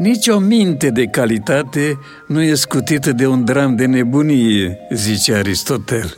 Nici o minte de calitate nu e scutită de un dram de nebunie, zice Aristotel.